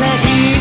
aquí.